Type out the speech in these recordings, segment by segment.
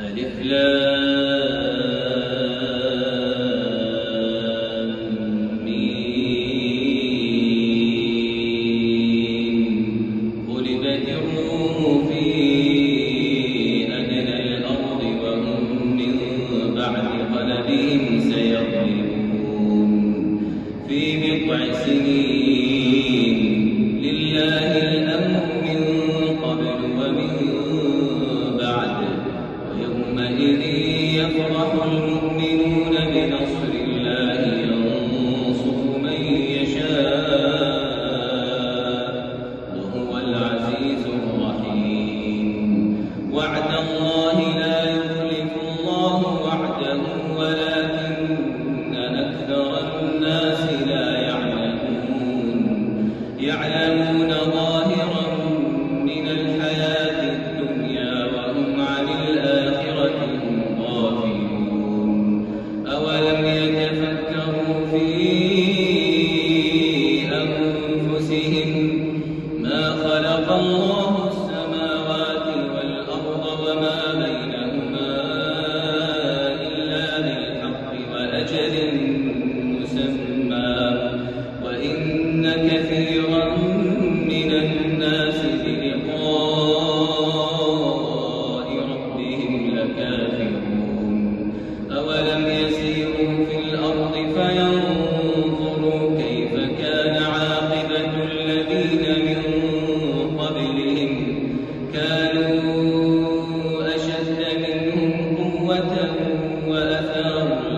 الإخلاص يفرح المؤمنون بنصر وأثاروا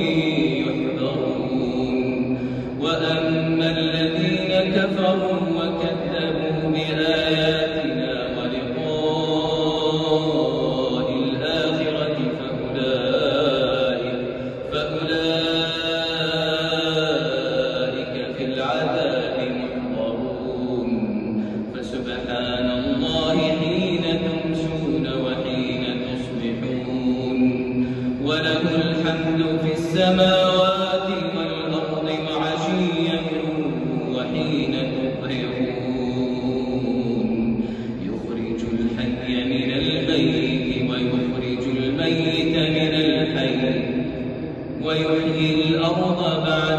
الْمُبِينَ الأرض بعد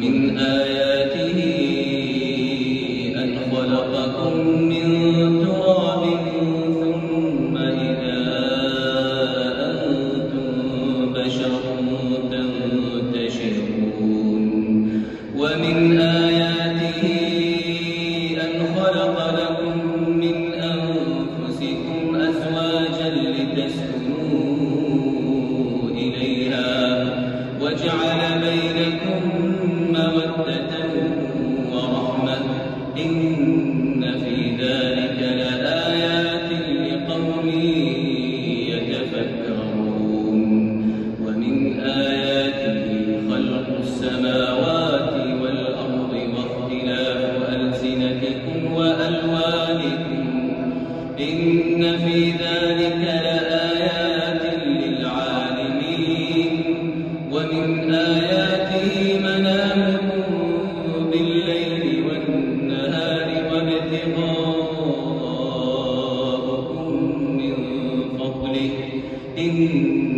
ثم إذا إن